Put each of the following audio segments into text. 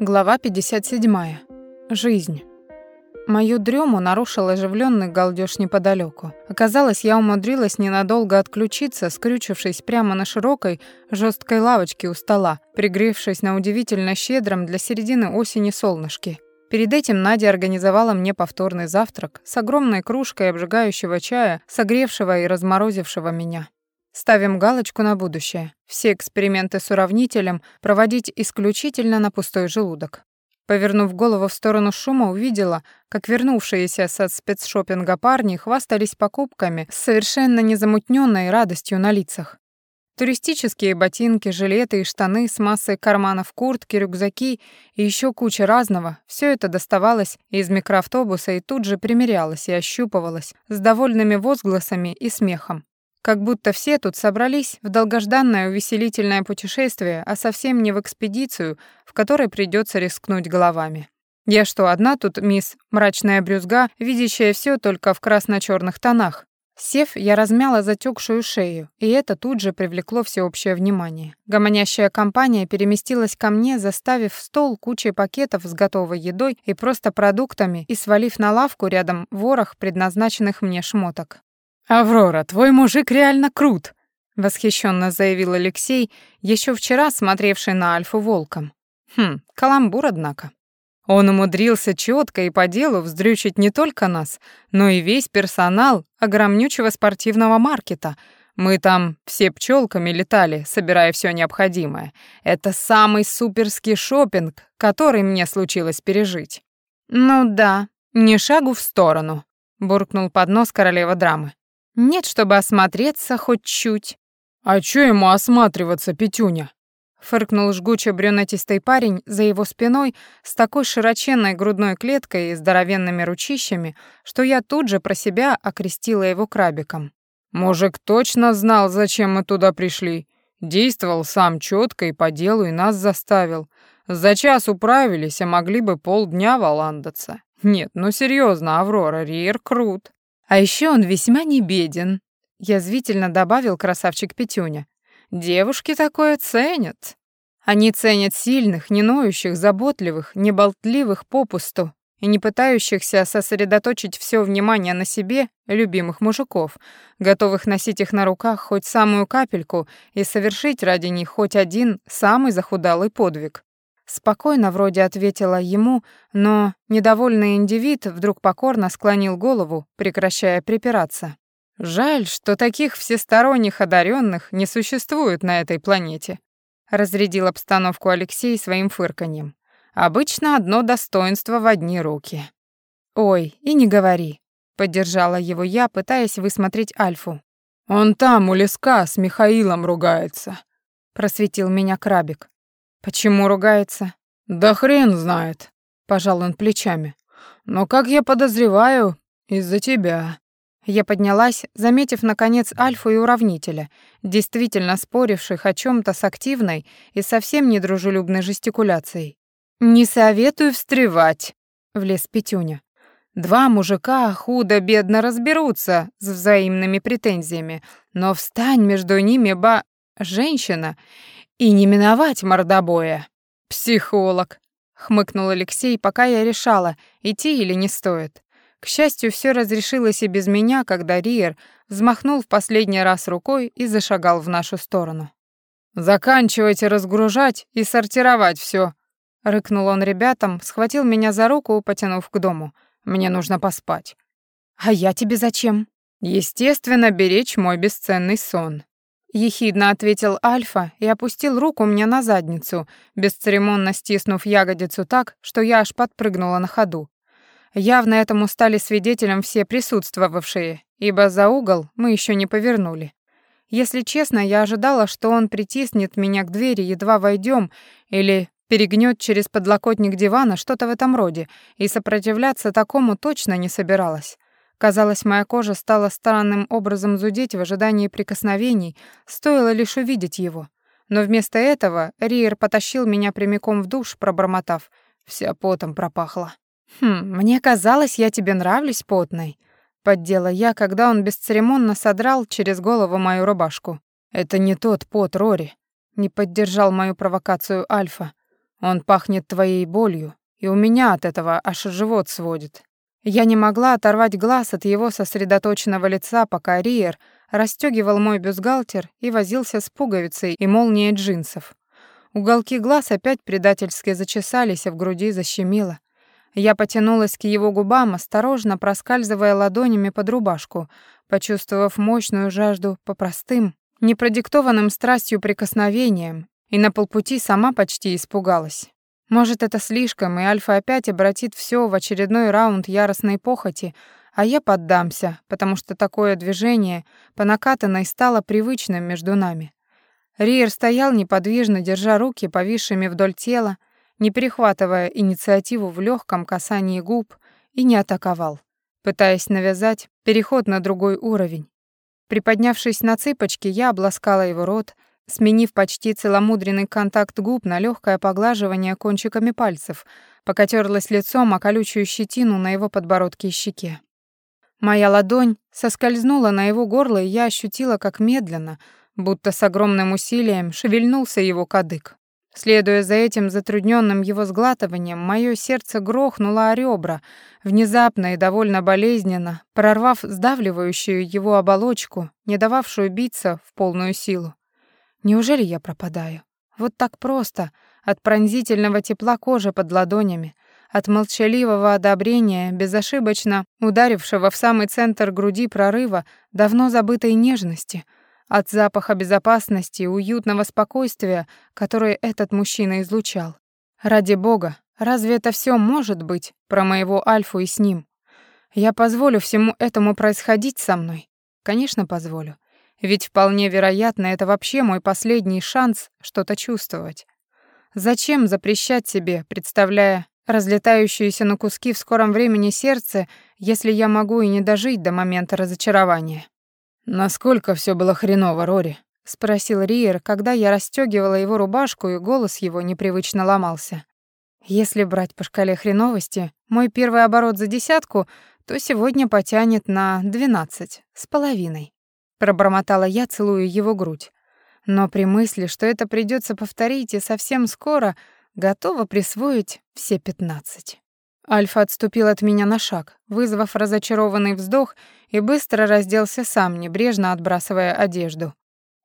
Глава 57. Жизнь. Мою дрему нарушил оживленный галдёж неподалеку. Оказалось, я умудрилась ненадолго отключиться, скрючившись прямо на широкой, жесткой лавочке у стола, пригревшись на удивительно щедром для середины осени солнышке. Перед этим Надя организовала мне повторный завтрак с огромной кружкой обжигающего чая, согревшего и разморозившего меня. Ставим галочку на будущее. Все эксперименты с уравнителем проводить исключительно на пустой желудок. Повернув голову в сторону шума, увидела, как вернувшиеся со спецшопинга парни хвастались покупками с совершенно незамутненной радостью на лицах. Туристические ботинки, жилеты и штаны с массой карманов куртки, рюкзаки и еще куча разного. Все это доставалось из микроавтобуса и тут же примерялось и ощупывалось с довольными возгласами и смехом. Как будто все тут собрались в долгожданное увеселительное путешествие, а совсем не в экспедицию, в которой придется рискнуть головами. Я что, одна тут мисс мрачная брюзга, видящая все только в красно черных тонах? Сев, я размяла затекшую шею, и это тут же привлекло всеобщее внимание. Гомонящая компания переместилась ко мне, заставив стол кучей пакетов с готовой едой и просто продуктами и свалив на лавку рядом ворох предназначенных мне шмоток. «Аврора, твой мужик реально крут!» — восхищенно заявил Алексей, еще вчера смотревший на Альфу волком. Хм, каламбур, однако. Он умудрился четко и по делу вздрючить не только нас, но и весь персонал огромнючего спортивного маркета. Мы там все пчелками летали, собирая все необходимое. Это самый суперский шопинг, который мне случилось пережить. «Ну да, ни шагу в сторону», — буркнул под нос королева драмы. Нет, чтобы осмотреться хоть чуть. А чё ему осматриваться, Петюня? Фыркнул жгучий брюнетистый парень за его спиной с такой широченной грудной клеткой и здоровенными ручищами, что я тут же про себя окрестила его крабиком. Мужик точно знал, зачем мы туда пришли. Действовал сам четко и по делу, и нас заставил. За час управились, а могли бы полдня валандаться. Нет, ну серьезно, Аврора, Риер крут. А еще он весьма не беден, язвительно добавил красавчик Петюня. Девушки такое ценят. Они ценят сильных, не ноющих, заботливых, не болтливых попусту и не пытающихся сосредоточить все внимание на себе любимых мужиков, готовых носить их на руках хоть самую капельку и совершить ради них хоть один самый захудалый подвиг. Спокойно вроде ответила ему, но недовольный индивид вдруг покорно склонил голову, прекращая припираться. Жаль, что таких всесторонних одаренных не существует на этой планете, разрядил обстановку Алексей своим фырканьем. Обычно одно достоинство в одни руки. Ой, и не говори, поддержала его я, пытаясь высмотреть Альфу. Он там у леска с Михаилом ругается, просветил меня крабик. Почему ругается? Да хрен знает, пожал он плечами. Но как я подозреваю, из-за тебя. Я поднялась, заметив наконец Альфу и уравнителя, действительно споривших о чем то с активной и совсем недружелюбной жестикуляцией. «Не советую встревать», — влез Петюня. «Два мужика худо-бедно разберутся с взаимными претензиями, но встань между ними, ба... женщина, и не миновать мордобоя. Психолог, хмыкнул Алексей, пока я решала, идти или не стоит. К счастью, все разрешилось и без меня, когда Риер взмахнул в последний раз рукой и зашагал в нашу сторону. «Заканчивайте разгружать и сортировать все, рыкнул он ребятам, схватил меня за руку, потянув к дому. «Мне нужно поспать». «А я тебе зачем?» «Естественно, беречь мой бесценный сон», Ехидно ответил Альфа и опустил руку мне на задницу, бесцеремонно стиснув ягодицу так, что я аж подпрыгнула на ходу. Явно этому стали свидетелем все присутствовавшие, ибо за угол мы еще не повернули. Если честно, я ожидала, что он притиснет меня к двери, едва войдем, или перегнет через подлокотник дивана, что-то в этом роде, и сопротивляться такому точно не собиралась. Казалось, моя кожа стала странным образом зудеть в ожидании прикосновений, стоило лишь увидеть его. Но вместо этого Риер потащил меня прямиком в душ, пробормотав. Вся потом пропахла. «Хм, мне казалось, я тебе нравлюсь потной», — поддела я, когда он бесцеремонно содрал через голову мою рубашку. «Это не тот пот, Рори», — не поддержал мою провокацию Альфа. Он пахнет твоей болью, и у меня от этого аж живот сводит. Я не могла оторвать глаз от его сосредоточенного лица, пока Риер расстегивал мой бюстгальтер и возился с пуговицей и молнией джинсов. Уголки глаз опять предательски зачесались, а в груди защемило. Я потянулась к его губам, осторожно проскальзывая ладонями под рубашку, почувствовав мощную жажду по простым, непродиктованным страстью прикосновениям, и на полпути сама почти испугалась. Может, это слишком, и Альфа опять обратит все в очередной раунд яростной похоти, а я поддамся, потому что такое движение по накатанной стало привычным между нами. Риер стоял неподвижно, держа руки повисшими вдоль тела, не перехватывая инициативу в легком касании губ, и не атаковал, пытаясь навязать переход на другой уровень. Приподнявшись на цыпочки, я обласкала его рот, сменив почти целомудренный контакт губ на легкое поглаживание кончиками пальцев, пока терлась лицом о колючую щетину на его подбородке и щеке. Моя ладонь соскользнула на его горло, и я ощутила, как медленно, будто с огромным усилием, шевельнулся его кадык. Следуя за этим затрудненным его сглатыванием, мое сердце грохнуло о ребра, внезапно и довольно болезненно, прорвав сдавливающую его оболочку, не дававшую биться в полную силу. Неужели я пропадаю? Вот так просто, от пронзительного тепла кожи под ладонями, от молчаливого одобрения, безошибочно ударившего в самый центр груди прорыва давно забытой нежности, от запаха безопасности и уютного спокойствия, которое этот мужчина излучал. Ради бога, разве это все может быть про моего Альфу и с ним? Я позволю всему этому происходить со мной? Конечно, позволю. Ведь вполне вероятно, это вообще мой последний шанс что-то чувствовать. Зачем запрещать себе, представляя разлетающееся на куски в скором времени сердце, если я могу и не дожить до момента разочарования? Насколько все было хреново, Рори? спросил Риер, когда я расстегивала его рубашку, и голос его непривычно ломался. Если брать по шкале хреновости, мой первый оборот за десятку, то сегодня потянет на двенадцать с половиной пробормотала я, целуя его грудь. Но при мысли, что это придется повторить и совсем скоро, готова присвоить все пятнадцать. Альфа отступил от меня на шаг, вызвав разочарованный вздох, и быстро разделся сам, небрежно отбрасывая одежду.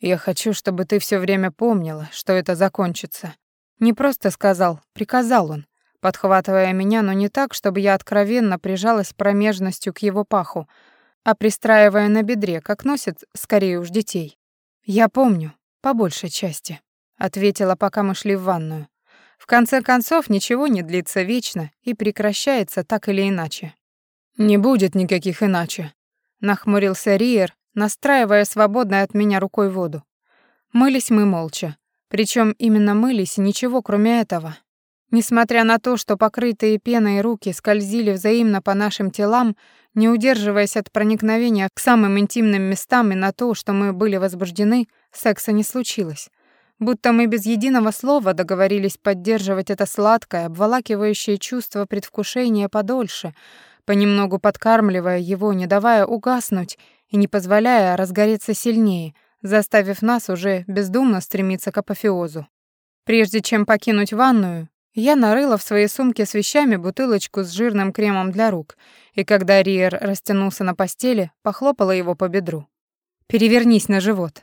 «Я хочу, чтобы ты все время помнила, что это закончится». Не просто сказал, приказал он, подхватывая меня, но не так, чтобы я откровенно прижалась промежностью к его паху, а пристраивая на бедре, как носят скорее уж детей. «Я помню, по большей части», — ответила, пока мы шли в ванную. «В конце концов, ничего не длится вечно и прекращается так или иначе». «Не будет никаких иначе», — нахмурился Риер, настраивая свободной от меня рукой воду. Мылись мы молча. Причем именно мылись, ничего кроме этого. Несмотря на то, что покрытые пеной руки скользили взаимно по нашим телам, не удерживаясь от проникновения к самым интимным местам и на то, что мы были возбуждены, секса не случилось. Будто мы без единого слова договорились поддерживать это сладкое, обволакивающее чувство предвкушения подольше, понемногу подкармливая его, не давая угаснуть и не позволяя разгореться сильнее, заставив нас уже бездумно стремиться к апофеозу. Прежде чем покинуть ванную, я нарыла в своей сумке с вещами бутылочку с жирным кремом для рук, и когда Риер растянулся на постели, похлопала его по бедру. «Перевернись на живот».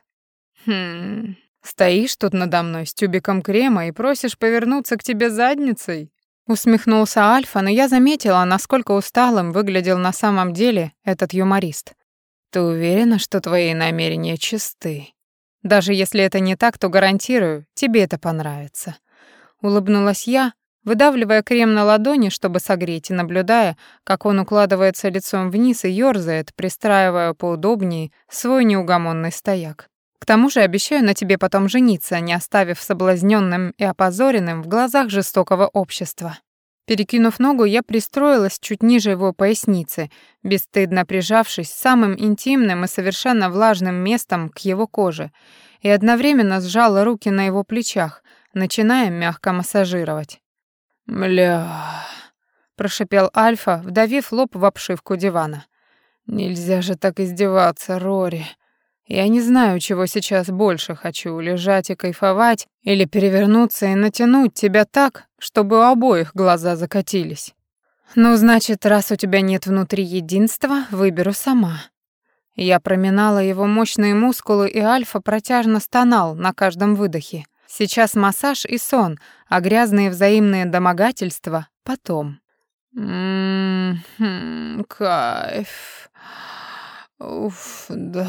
«Хм... Стоишь тут надо мной с тюбиком крема и просишь повернуться к тебе задницей?» Усмехнулся Альфа, но я заметила, насколько усталым выглядел на самом деле этот юморист. «Ты уверена, что твои намерения чисты? Даже если это не так, то гарантирую, тебе это понравится». Улыбнулась я, выдавливая крем на ладони, чтобы согреть, и наблюдая, как он укладывается лицом вниз и ёрзает, пристраивая поудобнее свой неугомонный стояк. К тому же обещаю на тебе потом жениться, не оставив соблазненным и опозоренным в глазах жестокого общества. Перекинув ногу, я пристроилась чуть ниже его поясницы, бесстыдно прижавшись самым интимным и совершенно влажным местом к его коже, и одновременно сжала руки на его плечах, начиная мягко массажировать. «Мля...» — прошипел Альфа, вдавив лоб в обшивку дивана. «Нельзя же так издеваться, Рори. Я не знаю, чего сейчас больше хочу, лежать и кайфовать, или перевернуться и натянуть тебя так, чтобы у обоих глаза закатились. Ну, значит, раз у тебя нет внутри единства, выберу сама. Я проминала его мощные мускулы, и Альфа протяжно стонал на каждом выдохе. Сейчас массаж и сон, а грязные взаимные домогательства потом. Ммм, кайф. Уф, да.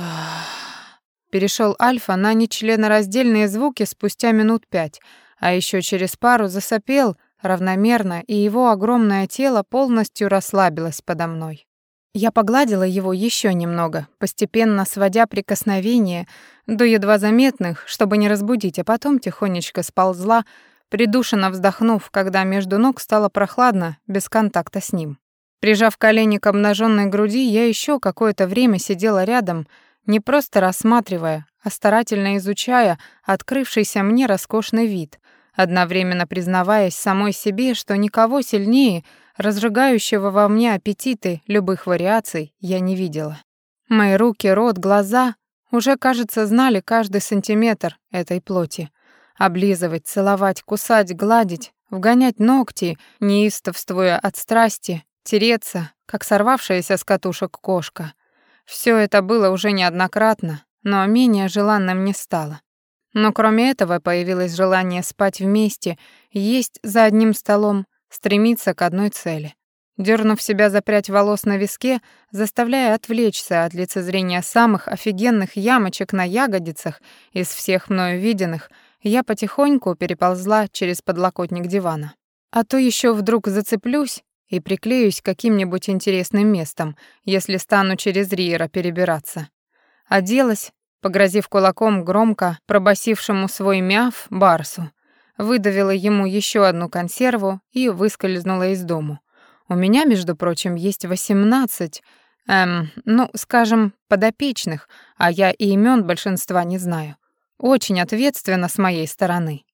Перешел Альфа на нечленораздельные звуки спустя минут пять, а еще через пару засопел равномерно, и его огромное тело полностью расслабилось подо мной. Я погладила его еще немного, постепенно сводя прикосновения до едва заметных, чтобы не разбудить, а потом тихонечко сползла, придушенно вздохнув, когда между ног стало прохладно без контакта с ним. Прижав колени к обнаженной груди, я еще какое-то время сидела рядом, не просто рассматривая, а старательно изучая открывшийся мне роскошный вид, одновременно признаваясь самой себе, что никого сильнее, разжигающего во мне аппетиты любых вариаций, я не видела. Мои руки, рот, глаза уже, кажется, знали каждый сантиметр этой плоти. Облизывать, целовать, кусать, гладить, вгонять ногти, неистовствуя от страсти, тереться, как сорвавшаяся с катушек кошка. Все это было уже неоднократно, но менее желанным не стало. Но кроме этого появилось желание спать вместе, есть за одним столом, стремиться к одной цели. Дернув себя за прядь волос на виске, заставляя отвлечься от лицезрения самых офигенных ямочек на ягодицах из всех мною виденных, я потихоньку переползла через подлокотник дивана. А то еще вдруг зацеплюсь и приклеюсь каким-нибудь интересным местом, если стану через Риера перебираться. Оделась, погрозив кулаком громко пробасившему свой мяв Барсу, выдавила ему еще одну консерву и выскользнула из дому. У меня, между прочим, есть восемнадцать, эм, ну, скажем, подопечных, а я и имен большинства не знаю. Очень ответственно с моей стороны.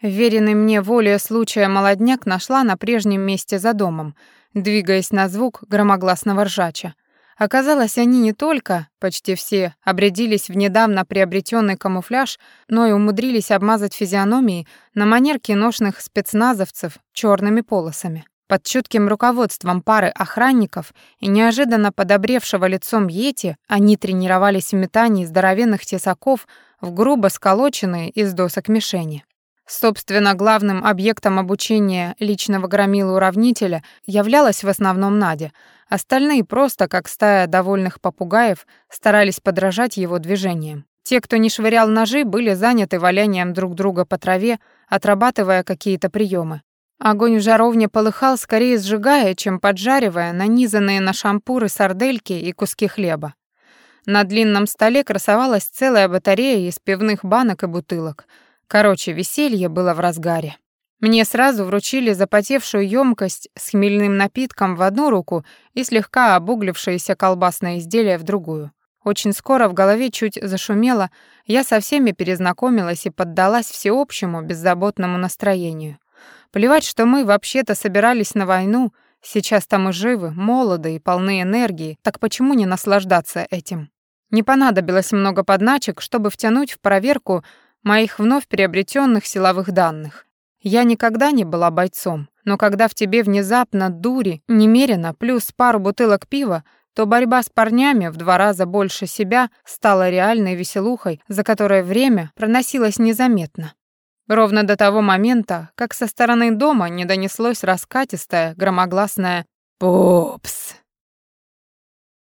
Веренный мне волею случая молодняк нашла на прежнем месте за домом, двигаясь на звук громогласного ржача. Оказалось, они не только, почти все, обрядились в недавно приобретенный камуфляж, но и умудрились обмазать физиономии на манер киношных спецназовцев черными полосами. Под чутким руководством пары охранников и неожиданно подобревшего лицом Йети они тренировались в метании здоровенных тесаков в грубо сколоченные из досок мишени. Собственно, главным объектом обучения личного громила-уравнителя являлась в основном Надя. Остальные просто, как стая довольных попугаев, старались подражать его движениям. Те, кто не швырял ножи, были заняты валянием друг друга по траве, отрабатывая какие-то приемы. Огонь в жаровне полыхал, скорее сжигая, чем поджаривая нанизанные на шампуры сардельки и куски хлеба. На длинном столе красовалась целая батарея из пивных банок и бутылок — Короче, веселье было в разгаре. Мне сразу вручили запотевшую емкость с хмельным напитком в одну руку и слегка обуглившееся колбасное изделие в другую. Очень скоро в голове чуть зашумело, я со всеми перезнакомилась и поддалась всеобщему беззаботному настроению. Плевать, что мы вообще-то собирались на войну, сейчас-то мы живы, молоды и полны энергии, так почему не наслаждаться этим? Не понадобилось много подначек, чтобы втянуть в проверку моих вновь приобретенных силовых данных. Я никогда не была бойцом, но когда в тебе внезапно дури немерено плюс пару бутылок пива, то борьба с парнями в два раза больше себя стала реальной веселухой, за которой время проносилось незаметно. Ровно до того момента, как со стороны дома не донеслось раскатистое, громогласное «Пупс».